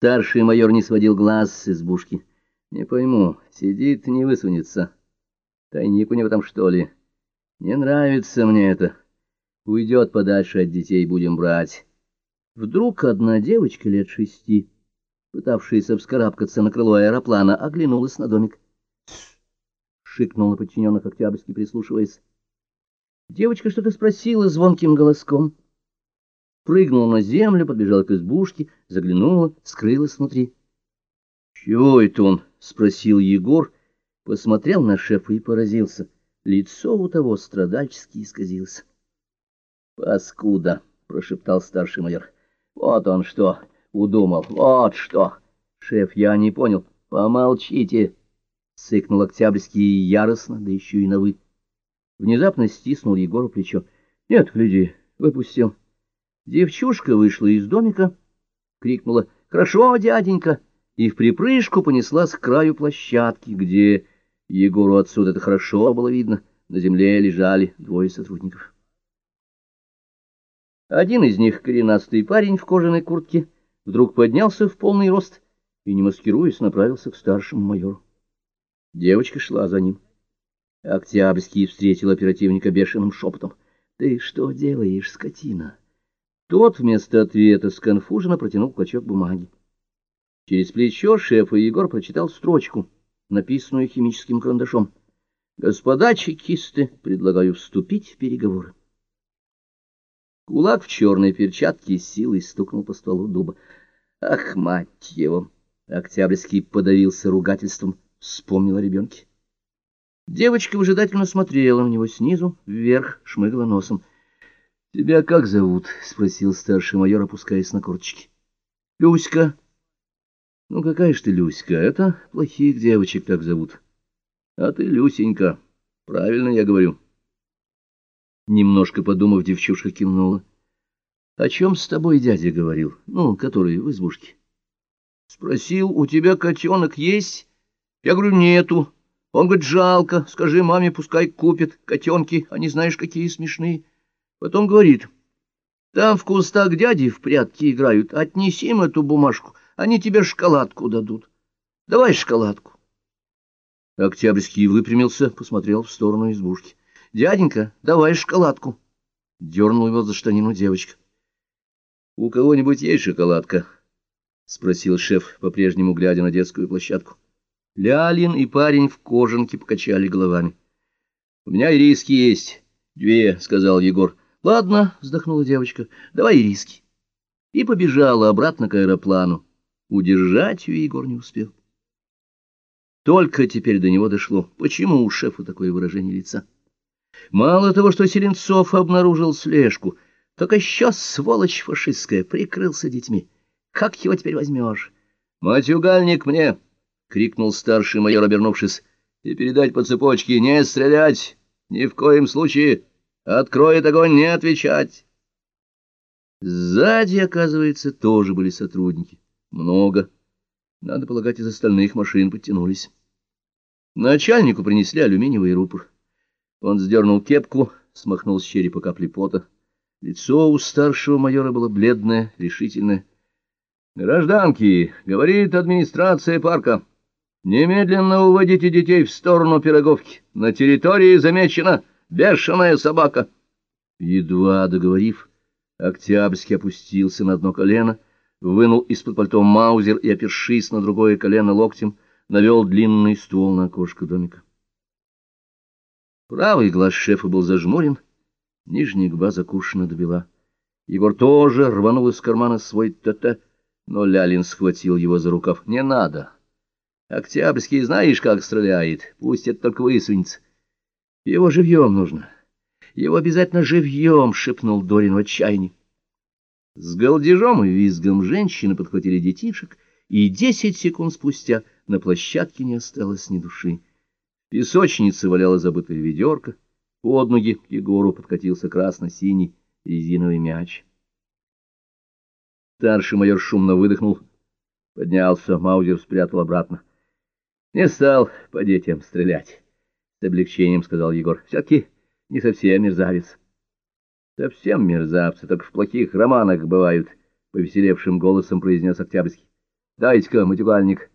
Старший майор не сводил глаз с избушки. Не пойму, сидит, не высунется. Тайник у него там, что ли? Не нравится мне это. Уйдет подальше от детей, будем брать. Вдруг одна девочка лет шести, пытавшаяся вскарабкаться на крыло аэроплана, оглянулась на домик. — шикнул на подчиненных Октябрьский, прислушиваясь. Девочка что-то спросила звонким голоском прыгнула на землю, подбежала к избушке, заглянула, скрылась внутри. — Чего это он? — спросил Егор, посмотрел на шефа и поразился. Лицо у того страдальчески исказилось. — Паскуда! — прошептал старший майор. — Вот он что удумал, вот что! Шеф, я не понял. Помолчите! — сыкнул Октябрьский яростно, да еще и на «вы». Внезапно стиснул Егору плечо. — Нет, гляди, выпустил. Девчушка вышла из домика, крикнула «Хорошо, дяденька!» и в припрыжку понеслась к краю площадки, где Егору отсюда это хорошо было видно. На земле лежали двое сотрудников. Один из них, коренастый парень в кожаной куртке, вдруг поднялся в полный рост и, не маскируясь, направился к старшему майору. Девочка шла за ним. Октябрьский встретил оперативника бешеным шепотом. — Ты что делаешь, скотина? Тот вместо ответа сконфуженно протянул клочок бумаги. Через плечо шефа Егор прочитал строчку, написанную химическим карандашом. «Господа чекисты, предлагаю вступить в переговоры». Кулак в черной перчатке силой стукнул по стволу дуба. «Ах, мать его!» Октябрьский подавился ругательством, вспомнил о ребенке. Девочка выжидательно смотрела на него снизу, вверх, шмыгла носом. — Тебя как зовут? — спросил старший майор, опускаясь на корточки. — Люська. — Ну, какая ж ты Люська? Это плохих девочек так зовут. А ты Люсенька. Правильно я говорю. Немножко подумав, девчушка кивнула. — О чем с тобой дядя говорил? Ну, который в избушке. — Спросил, у тебя котенок есть? Я говорю, нету. Он говорит, жалко, скажи маме, пускай купит котенки, они знаешь, какие смешные. Потом говорит, там в кустах дяди в прятки играют, отнеси им эту бумажку, они тебе шоколадку дадут. Давай шоколадку. Октябрьский выпрямился, посмотрел в сторону избушки. — Дяденька, давай шоколадку. Дернул его за штанину девочка. — У кого-нибудь есть шоколадка? — спросил шеф, по-прежнему глядя на детскую площадку. Лялин и парень в кожанке покачали головами. — У меня и риски есть. — Две, — сказал Егор. — Ладно, — вздохнула девочка, — давай риски. И побежала обратно к аэроплану. Удержать ее Егор не успел. Только теперь до него дошло, почему у шефа такое выражение лица. Мало того, что Селенцов обнаружил слежку, так еще сволочь фашистская прикрылся детьми. Как его теперь возьмешь? — Матюгальник мне! — крикнул старший майор, обернувшись. — И передать по цепочке не стрелять! Ни в коем случае! — Откроет огонь, не отвечать. Сзади, оказывается, тоже были сотрудники. Много. Надо полагать, из остальных машин подтянулись. Начальнику принесли алюминиевый рупор. Он сдернул кепку, смахнул с черепа капли пота. Лицо у старшего майора было бледное, решительное. «Гражданки, — говорит администрация парка, — немедленно уводите детей в сторону Пироговки. На территории замечено...» Бешеная собака! Едва договорив, Октябрьский опустился на одно колено, вынул из-под пальто маузер и, опершись на другое колено локтем, навел длинный ствол на окошко домика. Правый глаз шефа был зажмурен, нижняя губа закушена до бела. Егор тоже рванул из кармана свой ТТ, но Лялин схватил его за рукав. — Не надо. Октябрьский знаешь, как стреляет. Пусть это только высунется. Его живьем нужно. Его обязательно живьем, — шепнул Дорин в отчаянии. С галдежом и визгом женщины подхватили детишек, и десять секунд спустя на площадке не осталось ни души. В песочнице валяла забытая ведерко, под ноги к Егору подкатился красно-синий резиновый мяч. Старший майор шумно выдохнул, поднялся, Маузер спрятал обратно. Не стал по детям стрелять. — с облегчением сказал Егор. — Все-таки не совсем мерзавец. — Совсем мерзавцы, только в плохих романах бывают, — повеселевшим голосом произнес Октябрьский. — Дайте-ка матюгальник.